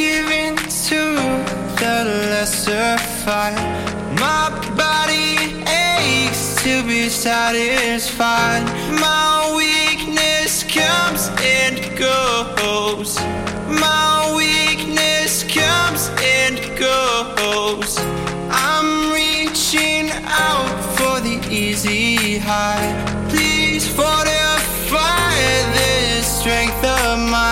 give in to the lesser fight. My body aches to be satisfied. My weakness comes and goes. My weakness comes and goes. I'm reaching out for the easy high. Please fortify this strength of mine.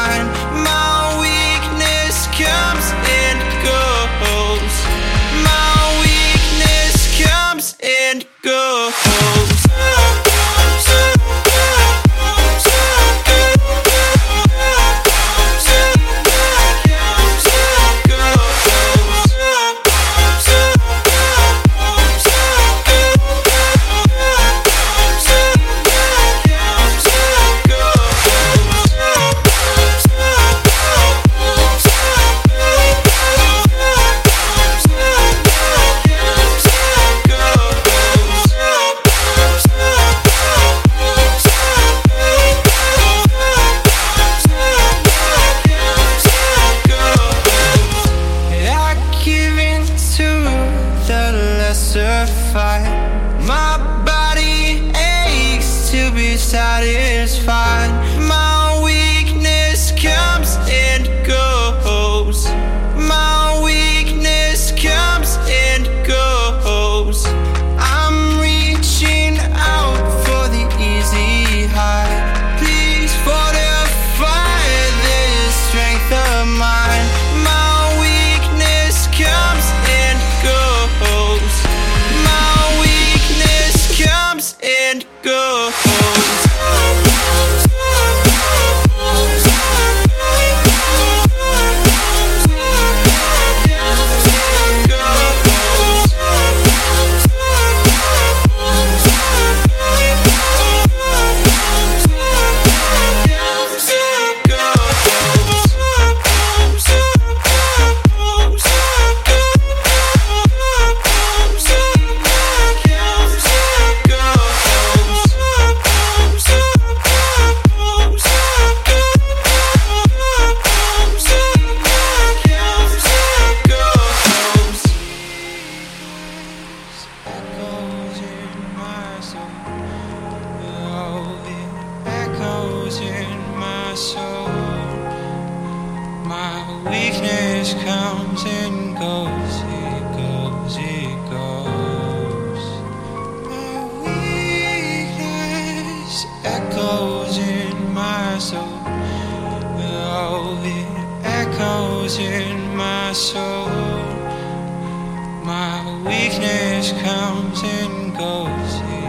Fight. Weakness comes and goes. It goes, it goes. My weakness echoes in my soul. Oh, it echoes in my soul. My weakness comes and goes.